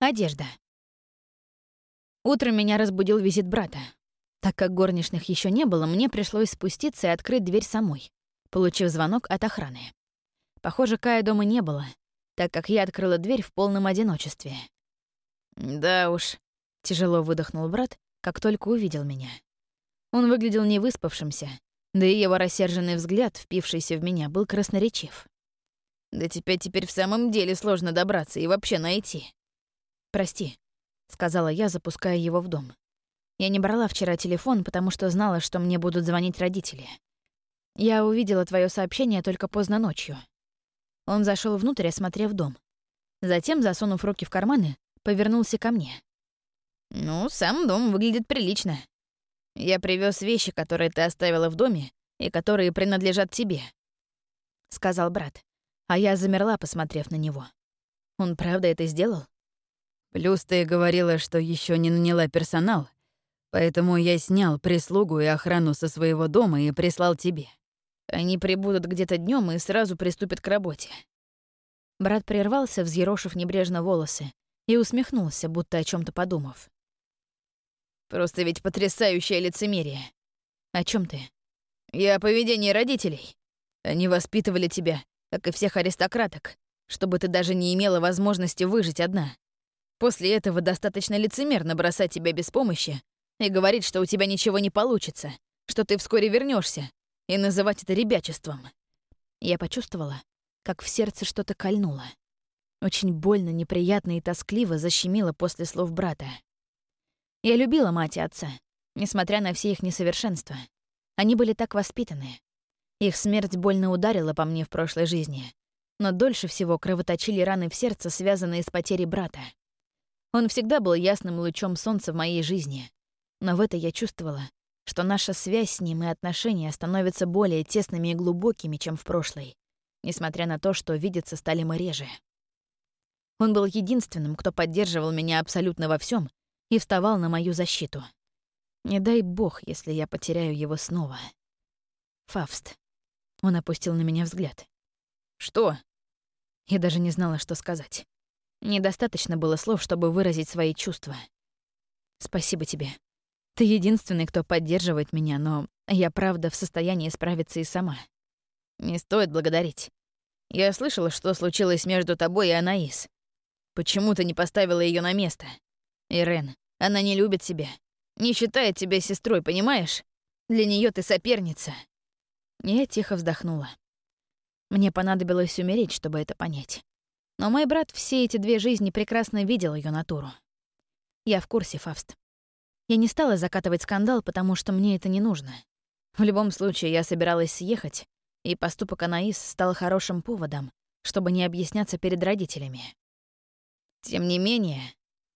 Одежда. Утром меня разбудил визит брата. Так как горничных еще не было, мне пришлось спуститься и открыть дверь самой, получив звонок от охраны. Похоже, Кая дома не было, так как я открыла дверь в полном одиночестве. «Да уж», — тяжело выдохнул брат, как только увидел меня. Он выглядел невыспавшимся, да и его рассерженный взгляд, впившийся в меня, был красноречив. «Да тебя теперь в самом деле сложно добраться и вообще найти». «Прости», — сказала я, запуская его в дом. Я не брала вчера телефон, потому что знала, что мне будут звонить родители. Я увидела твое сообщение только поздно ночью. Он зашел внутрь, осмотрев дом. Затем, засунув руки в карманы, повернулся ко мне. «Ну, сам дом выглядит прилично. Я привез вещи, которые ты оставила в доме и которые принадлежат тебе», — сказал брат. А я замерла, посмотрев на него. Он правда это сделал? Плюс ты говорила, что еще не наняла персонал, поэтому я снял прислугу и охрану со своего дома и прислал тебе. Они прибудут где-то днем и сразу приступят к работе. Брат прервался, взъерошив небрежно волосы, и усмехнулся, будто о чем то подумав. «Просто ведь потрясающее лицемерие. О чем ты? Я о поведении родителей. Они воспитывали тебя, как и всех аристократок, чтобы ты даже не имела возможности выжить одна. После этого достаточно лицемерно бросать тебя без помощи и говорить, что у тебя ничего не получится, что ты вскоре вернешься, и называть это ребячеством. Я почувствовала, как в сердце что-то кольнуло. Очень больно, неприятно и тоскливо защемило после слов брата. Я любила мать и отца, несмотря на все их несовершенства. Они были так воспитаны. Их смерть больно ударила по мне в прошлой жизни, но дольше всего кровоточили раны в сердце, связанные с потерей брата. Он всегда был ясным лучом солнца в моей жизни. Но в это я чувствовала, что наша связь с ним и отношения становятся более тесными и глубокими, чем в прошлой, несмотря на то, что видеться стали мы реже. Он был единственным, кто поддерживал меня абсолютно во всем и вставал на мою защиту. Не дай бог, если я потеряю его снова. Фавст. Он опустил на меня взгляд. «Что?» Я даже не знала, что сказать. Недостаточно было слов, чтобы выразить свои чувства. Спасибо тебе. Ты единственный, кто поддерживает меня, но я правда в состоянии справиться и сама. Не стоит благодарить. Я слышала, что случилось между тобой и Анаис. Почему ты не поставила ее на место? Ирен, она не любит тебя. Не считает тебя сестрой, понимаешь? Для нее ты соперница. Я тихо вздохнула. Мне понадобилось умереть, чтобы это понять. Но мой брат все эти две жизни прекрасно видел ее натуру. Я в курсе, Фавст. Я не стала закатывать скандал, потому что мне это не нужно. В любом случае, я собиралась съехать, и поступок Анаис стал хорошим поводом, чтобы не объясняться перед родителями. Тем не менее,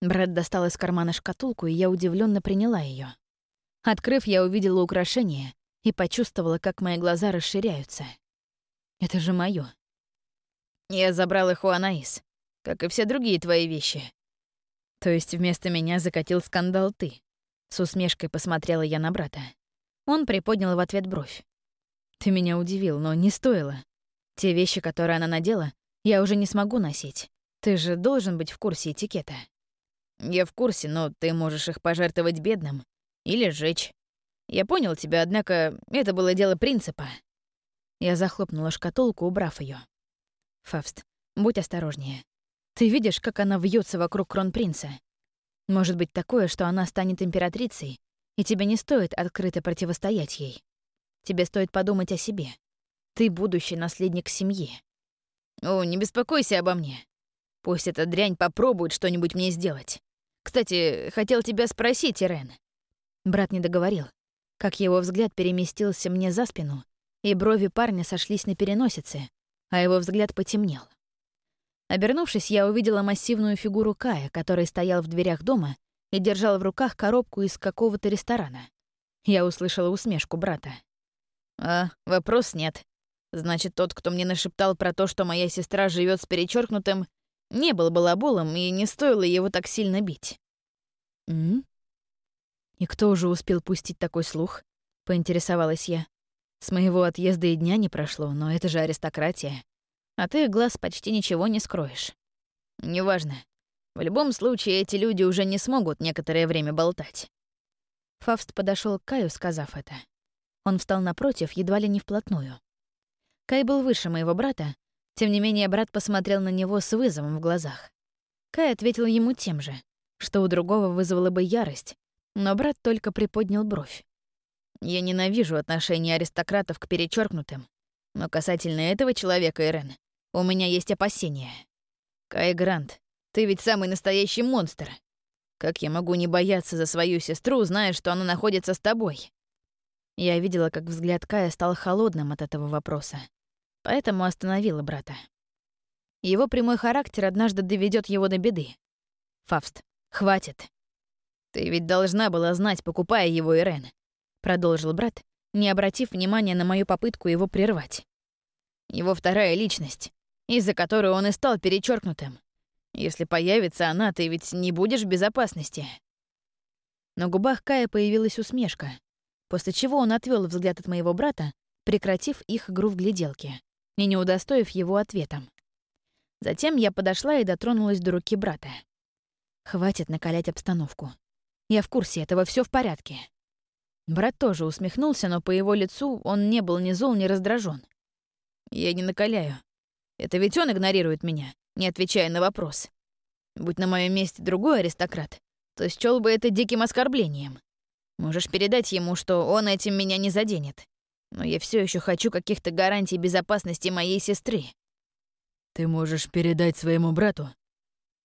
Брэд достал из кармана шкатулку, и я удивленно приняла ее. Открыв, я увидела украшение и почувствовала, как мои глаза расширяются. Это же моё. Я забрал их у Анаис, как и все другие твои вещи. То есть вместо меня закатил скандал ты. С усмешкой посмотрела я на брата. Он приподнял в ответ бровь. Ты меня удивил, но не стоило. Те вещи, которые она надела, я уже не смогу носить. Ты же должен быть в курсе этикета. Я в курсе, но ты можешь их пожертвовать бедным или сжечь. Я понял тебя, однако это было дело принципа. Я захлопнула шкатулку, убрав ее. Фавст, будь осторожнее. Ты видишь, как она вьется вокруг кронпринца? Может быть такое, что она станет императрицей, и тебе не стоит открыто противостоять ей. Тебе стоит подумать о себе. Ты будущий наследник семьи. О, не беспокойся обо мне. Пусть эта дрянь попробует что-нибудь мне сделать. Кстати, хотел тебя спросить, Ирен. Брат не договорил, как его взгляд переместился мне за спину, и брови парня сошлись на переносице, а его взгляд потемнел. Обернувшись, я увидела массивную фигуру Кая, который стоял в дверях дома и держал в руках коробку из какого-то ресторана. Я услышала усмешку брата. «А, вопрос нет. Значит, тот, кто мне нашептал про то, что моя сестра живет с перечеркнутым, не был балаболом и не стоило его так сильно бить». «М? И кто уже успел пустить такой слух?» — поинтересовалась я. С моего отъезда и дня не прошло, но это же аристократия. А ты глаз почти ничего не скроешь. Неважно. В любом случае, эти люди уже не смогут некоторое время болтать. Фавст подошел к Каю, сказав это. Он встал напротив, едва ли не вплотную. Кай был выше моего брата, тем не менее брат посмотрел на него с вызовом в глазах. Кай ответил ему тем же, что у другого вызвало бы ярость, но брат только приподнял бровь. «Я ненавижу отношения аристократов к перечеркнутым, но касательно этого человека, Ирен, у меня есть опасения. Кай Грант, ты ведь самый настоящий монстр. Как я могу не бояться за свою сестру, зная, что она находится с тобой?» Я видела, как взгляд Кая стал холодным от этого вопроса, поэтому остановила брата. Его прямой характер однажды доведет его до беды. Фавст, хватит. Ты ведь должна была знать, покупая его, Ирен, продолжил брат, не обратив внимания на мою попытку его прервать. Его вторая личность, из-за которой он и стал перечеркнутым. Если появится она, ты ведь не будешь в безопасности. На губах Кая появилась усмешка, после чего он отвел взгляд от моего брата, прекратив их игру в гляделке и не удостоив его ответом. Затем я подошла и дотронулась до руки брата. Хватит накалять обстановку. Я в курсе этого, все в порядке. Брат тоже усмехнулся, но по его лицу он не был ни зол, ни раздражен. Я не накаляю. Это ведь он игнорирует меня, не отвечая на вопрос. Будь на моем месте другой аристократ, то счёл бы это диким оскорблением. Можешь передать ему, что он этим меня не заденет. Но я все еще хочу каких-то гарантий безопасности моей сестры. Ты можешь передать своему брату,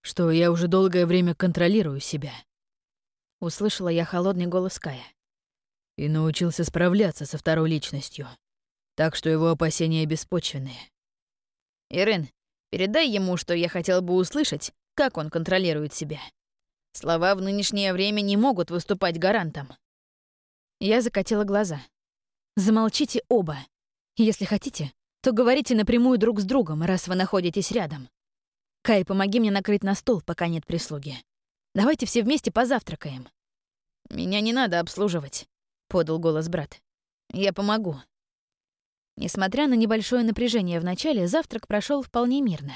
что я уже долгое время контролирую себя. Услышала я холодный голос Кая. И научился справляться со второй личностью. Так что его опасения беспочвенные. Ирен, передай ему, что я хотел бы услышать, как он контролирует себя. Слова в нынешнее время не могут выступать гарантом. Я закатила глаза. Замолчите оба. Если хотите, то говорите напрямую друг с другом, раз вы находитесь рядом. Кай, помоги мне накрыть на стол, пока нет прислуги. Давайте все вместе позавтракаем. Меня не надо обслуживать, подал голос брат. Я помогу. Несмотря на небольшое напряжение в начале, завтрак прошел вполне мирно.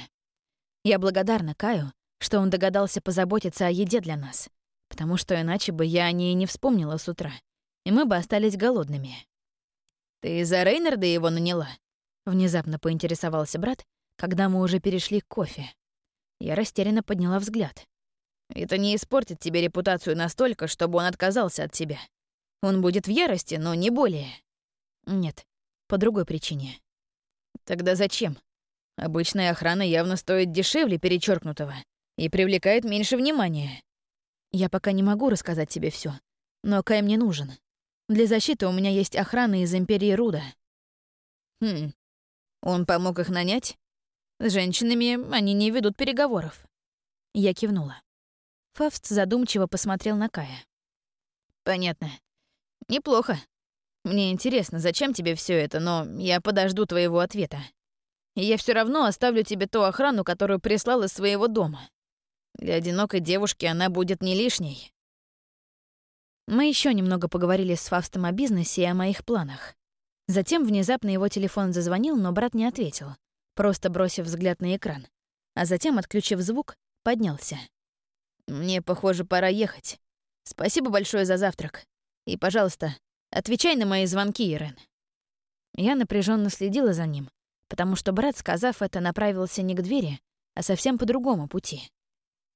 Я благодарна Каю, что он догадался позаботиться о еде для нас, потому что иначе бы я о ней не вспомнила с утра, и мы бы остались голодными. «Ты из-за Рейнарда его наняла?» Внезапно поинтересовался брат, когда мы уже перешли к кофе. Я растерянно подняла взгляд. «Это не испортит тебе репутацию настолько, чтобы он отказался от тебя. Он будет в ярости, но не более». «Нет, по другой причине». «Тогда зачем? Обычная охрана явно стоит дешевле перечеркнутого и привлекает меньше внимания». «Я пока не могу рассказать тебе все, но Кай мне нужен. Для защиты у меня есть охрана из Империи Руда». «Хм, он помог их нанять? С женщинами они не ведут переговоров. Я кивнула. Фавст задумчиво посмотрел на Кая. Понятно. Неплохо. Мне интересно, зачем тебе все это, но я подожду твоего ответа. Я все равно оставлю тебе ту охрану, которую прислал из своего дома. Для одинокой девушки она будет не лишней. Мы еще немного поговорили с Фавстом о бизнесе и о моих планах. Затем внезапно его телефон зазвонил, но брат не ответил, просто бросив взгляд на экран. А затем, отключив звук, поднялся. «Мне, похоже, пора ехать. Спасибо большое за завтрак. И, пожалуйста, отвечай на мои звонки, Ирен». Я напряженно следила за ним, потому что брат, сказав это, направился не к двери, а совсем по другому пути.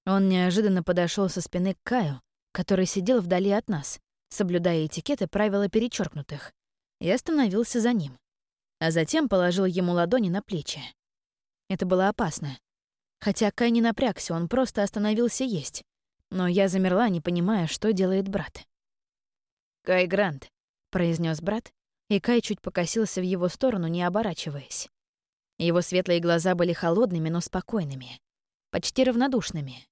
Он неожиданно подошел со спины к Каю, который сидел вдали от нас, соблюдая этикеты правила перечеркнутых, и остановился за ним, а затем положил ему ладони на плечи. Это было опасно. Хотя Кай не напрягся, он просто остановился есть, но я замерла, не понимая, что делает брат. «Кай Грант», — произнес брат, и Кай чуть покосился в его сторону, не оборачиваясь. Его светлые глаза были холодными, но спокойными, почти равнодушными.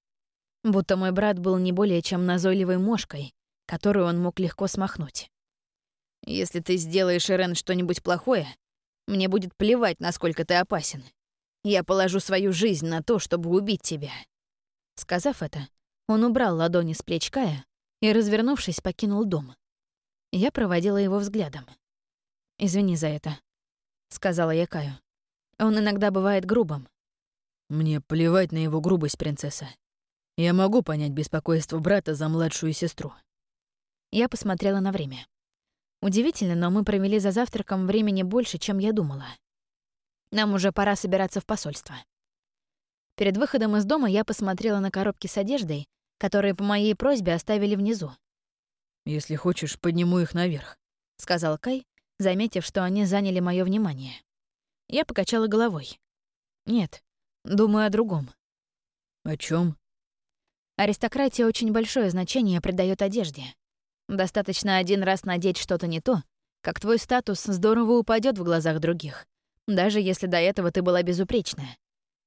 Будто мой брат был не более чем назойливой мошкой, которую он мог легко смахнуть. Если ты сделаешь, Ирен, что-нибудь плохое, мне будет плевать, насколько ты опасен. Я положу свою жизнь на то, чтобы убить тебя». Сказав это, он убрал ладони с плеч Кая и, развернувшись, покинул дом. Я проводила его взглядом. «Извини за это», — сказала я Каю. «Он иногда бывает грубым». «Мне плевать на его грубость, принцесса. Я могу понять беспокойство брата за младшую сестру. Я посмотрела на время. Удивительно, но мы провели за завтраком времени больше, чем я думала. Нам уже пора собираться в посольство. Перед выходом из дома я посмотрела на коробки с одеждой, которые по моей просьбе оставили внизу. «Если хочешь, подниму их наверх», — сказал Кай, заметив, что они заняли мое внимание. Я покачала головой. «Нет, думаю о другом». «О чем? Аристократия очень большое значение придает одежде. Достаточно один раз надеть что-то не то, как твой статус здорово упадет в глазах других, даже если до этого ты была безупречная.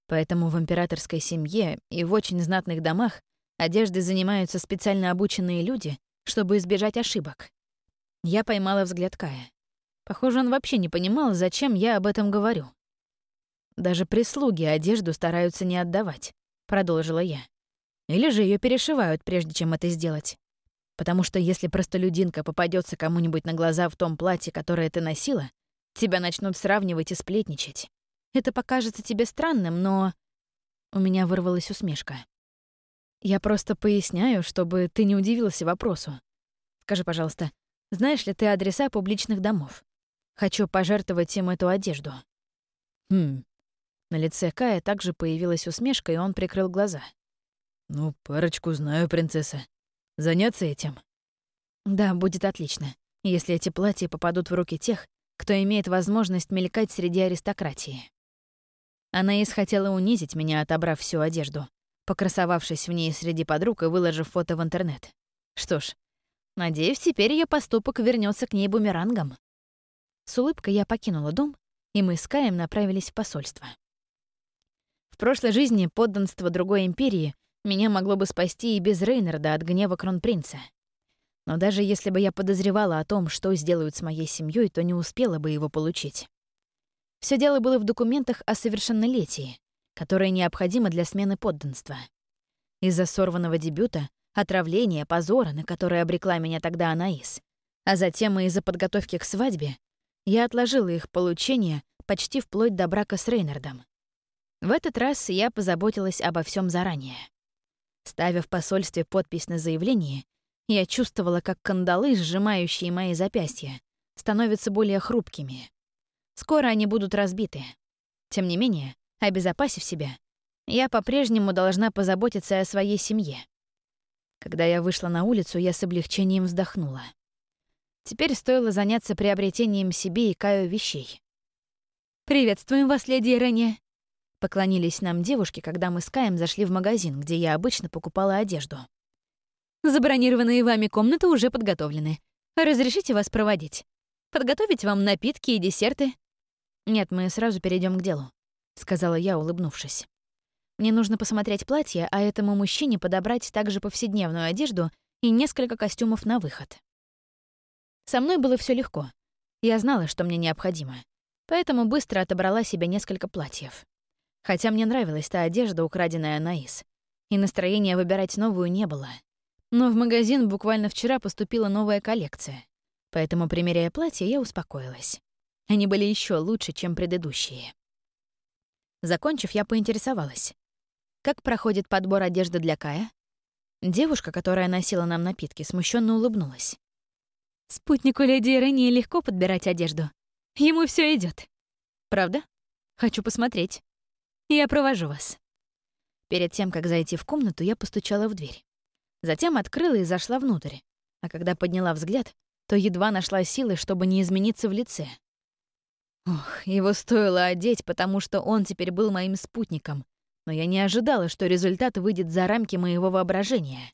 Поэтому в императорской семье и в очень знатных домах одеждой занимаются специально обученные люди, чтобы избежать ошибок. Я поймала взгляд Кая. Похоже, он вообще не понимал, зачем я об этом говорю. Даже прислуги одежду стараются не отдавать, продолжила я. Или же ее перешивают, прежде чем это сделать. Потому что если простолюдинка попадется кому-нибудь на глаза в том платье, которое ты носила, тебя начнут сравнивать и сплетничать. Это покажется тебе странным, но... У меня вырвалась усмешка. Я просто поясняю, чтобы ты не удивился вопросу. Скажи, пожалуйста, знаешь ли ты адреса публичных домов? Хочу пожертвовать им эту одежду. Хм. На лице Кая также появилась усмешка, и он прикрыл глаза. Ну, парочку знаю, принцесса. Заняться этим? Да, будет отлично, если эти платья попадут в руки тех, кто имеет возможность мелькать среди аристократии. Анаис хотела унизить меня, отобрав всю одежду, покрасовавшись в ней среди подруг и выложив фото в интернет. Что ж, надеюсь, теперь ее поступок вернется к ней бумерангом. С улыбкой я покинула дом, и мы с Каем направились в посольство. В прошлой жизни подданство другой империи меня могло бы спасти и без Рейнарда от гнева кронпринца. Но даже если бы я подозревала о том, что сделают с моей семьей, то не успела бы его получить. Все дело было в документах о совершеннолетии, которые необходимы для смены подданства. Из-за сорванного дебюта, отравления, позора, на которое обрекла меня тогда Анаис, а затем и из-за подготовки к свадьбе, я отложила их получение почти вплоть до брака с Рейнардом. В этот раз я позаботилась обо всем заранее. Ставя в посольстве подпись на заявление, я чувствовала, как кандалы, сжимающие мои запястья, становятся более хрупкими. Скоро они будут разбиты. Тем не менее, обезопасив себя, я по-прежнему должна позаботиться о своей семье. Когда я вышла на улицу, я с облегчением вздохнула. Теперь стоило заняться приобретением себе и Каю вещей. «Приветствуем вас, леди Ирэния!» Поклонились нам девушки, когда мы с Каем зашли в магазин, где я обычно покупала одежду. Забронированные вами комнаты уже подготовлены. Разрешите вас проводить? Подготовить вам напитки и десерты? Нет, мы сразу перейдем к делу, сказала я, улыбнувшись. Мне нужно посмотреть платье, а этому мужчине подобрать также повседневную одежду и несколько костюмов на выход. Со мной было все легко. Я знала, что мне необходимо. Поэтому быстро отобрала себе несколько платьев. Хотя мне нравилась та одежда, украденная Наис. И настроения выбирать новую не было. Но в магазин буквально вчера поступила новая коллекция. Поэтому, примеряя платье, я успокоилась. Они были еще лучше, чем предыдущие. Закончив, я поинтересовалась. Как проходит подбор одежды для Кая? Девушка, которая носила нам напитки, смущенно улыбнулась. Спутнику леди Ирэни легко подбирать одежду. Ему все идет. Правда? Хочу посмотреть. Я провожу вас». Перед тем, как зайти в комнату, я постучала в дверь. Затем открыла и зашла внутрь. А когда подняла взгляд, то едва нашла силы, чтобы не измениться в лице. Ох, его стоило одеть, потому что он теперь был моим спутником. Но я не ожидала, что результат выйдет за рамки моего воображения.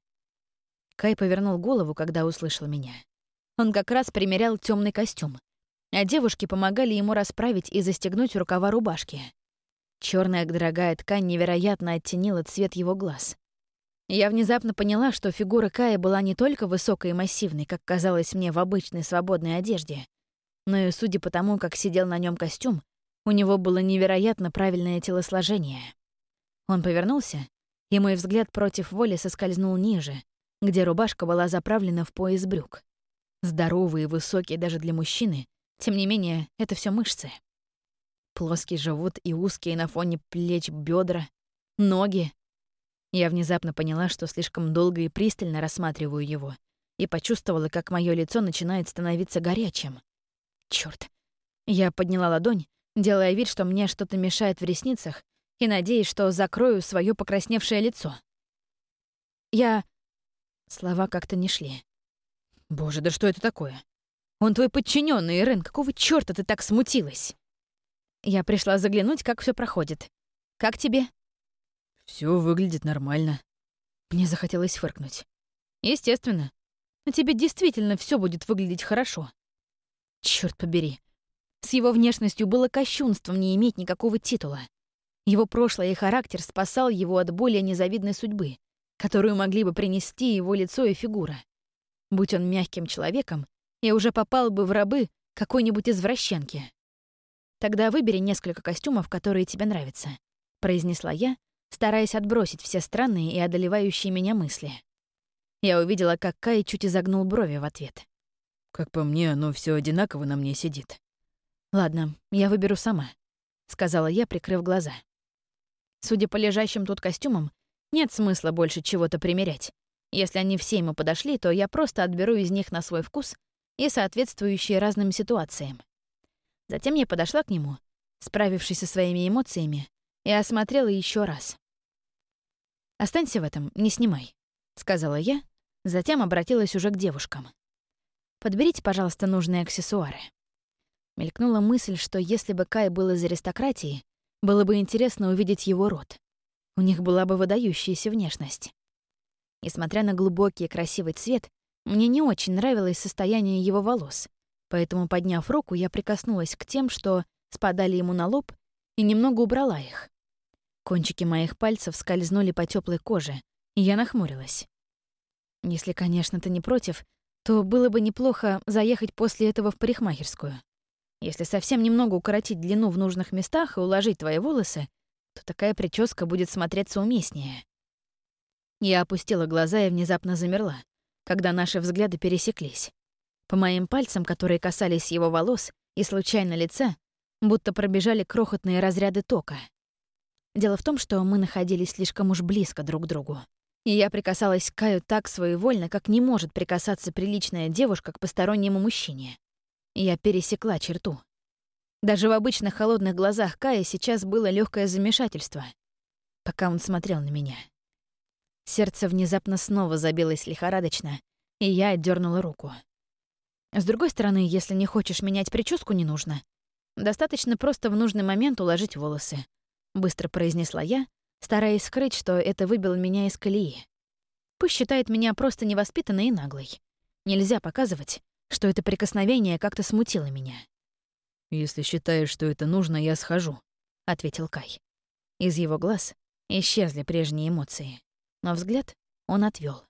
Кай повернул голову, когда услышал меня. Он как раз примерял темный костюм, а девушки помогали ему расправить и застегнуть рукава рубашки. Черная дорогая ткань невероятно оттенила цвет его глаз. Я внезапно поняла, что фигура Кая была не только высокой и массивной, как казалось мне в обычной свободной одежде, но и, судя по тому, как сидел на нем костюм, у него было невероятно правильное телосложение. Он повернулся, и мой взгляд против воли соскользнул ниже, где рубашка была заправлена в пояс брюк. Здоровый и высокий даже для мужчины, тем не менее, это все мышцы. Плоский живот и узкие на фоне плеч бедра, ноги. Я внезапно поняла, что слишком долго и пристально рассматриваю его, и почувствовала, как мое лицо начинает становиться горячим. Черт! Я подняла ладонь, делая вид, что мне что-то мешает в ресницах, и надеясь, что закрою свое покрасневшее лицо. Я... Слова как-то не шли. Боже, да что это такое? Он твой подчиненный, Ирен, какого чёрта ты так смутилась? Я пришла заглянуть, как все проходит. Как тебе? Все выглядит нормально. Мне захотелось фыркнуть. Естественно. Но тебе действительно все будет выглядеть хорошо. Черт побери. С его внешностью было кощунством не иметь никакого титула. Его прошлое и характер спасал его от более незавидной судьбы, которую могли бы принести его лицо и фигура. Будь он мягким человеком, я уже попал бы в рабы какой-нибудь извращенки. «Тогда выбери несколько костюмов, которые тебе нравятся», — произнесла я, стараясь отбросить все странные и одолевающие меня мысли. Я увидела, как Кай чуть изогнул брови в ответ. «Как по мне, оно все одинаково на мне сидит». «Ладно, я выберу сама», — сказала я, прикрыв глаза. Судя по лежащим тут костюмам, нет смысла больше чего-то примерять. Если они все ему подошли, то я просто отберу из них на свой вкус и соответствующие разным ситуациям. Затем я подошла к нему, справившись со своими эмоциями, и осмотрела еще раз. «Останься в этом, не снимай», — сказала я, затем обратилась уже к девушкам. «Подберите, пожалуйста, нужные аксессуары». Мелькнула мысль, что если бы Кай был из аристократии, было бы интересно увидеть его род. У них была бы выдающаяся внешность. Несмотря на глубокий и красивый цвет, мне не очень нравилось состояние его волос, поэтому, подняв руку, я прикоснулась к тем, что спадали ему на лоб, и немного убрала их. Кончики моих пальцев скользнули по теплой коже, и я нахмурилась. Если, конечно, ты не против, то было бы неплохо заехать после этого в парикмахерскую. Если совсем немного укоротить длину в нужных местах и уложить твои волосы, то такая прическа будет смотреться уместнее. Я опустила глаза и внезапно замерла, когда наши взгляды пересеклись. По моим пальцам, которые касались его волос и случайно лица, будто пробежали крохотные разряды тока. Дело в том, что мы находились слишком уж близко друг к другу. И я прикасалась к Каю так своевольно, как не может прикасаться приличная девушка к постороннему мужчине. Я пересекла черту. Даже в обычных холодных глазах Кая сейчас было легкое замешательство, пока он смотрел на меня. Сердце внезапно снова забилось лихорадочно, и я отдернула руку. С другой стороны, если не хочешь менять прическу, не нужно. Достаточно просто в нужный момент уложить волосы. Быстро произнесла я, стараясь скрыть, что это выбило меня из колеи. Пусть считает меня просто невоспитанной и наглой. Нельзя показывать, что это прикосновение как-то смутило меня. «Если считаешь, что это нужно, я схожу», — ответил Кай. Из его глаз исчезли прежние эмоции, но взгляд он отвел.